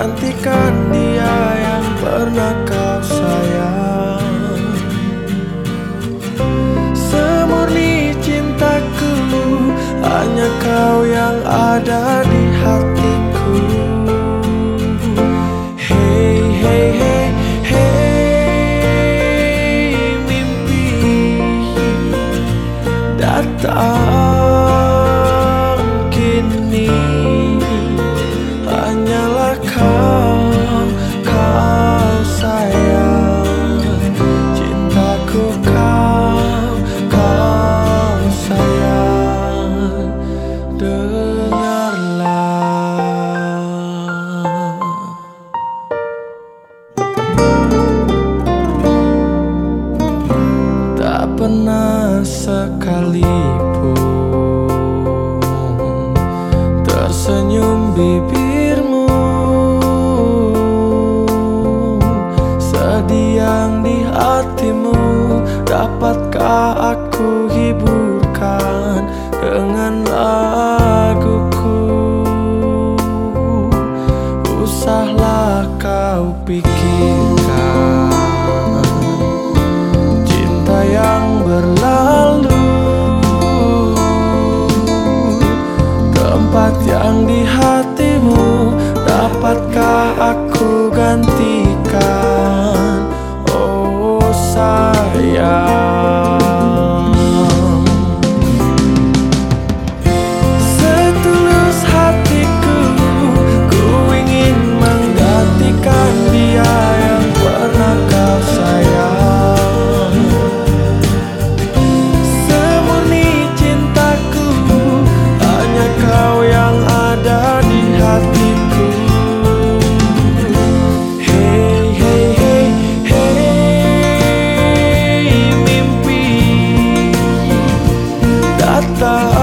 gantikan dia yang pernah kau sayang. Semurni cintaku Hanya kau yang ada di hatiku. Hey, hey, hey, hey Mimpi datang. sekalipun Tersenyum bibirmu. Sediang di hatimu Dapatkah aku hiburkan Dengan laguku? Usahlah kau pikirkan. tempat yang di hatimu Dapatkah aku gantikan? love.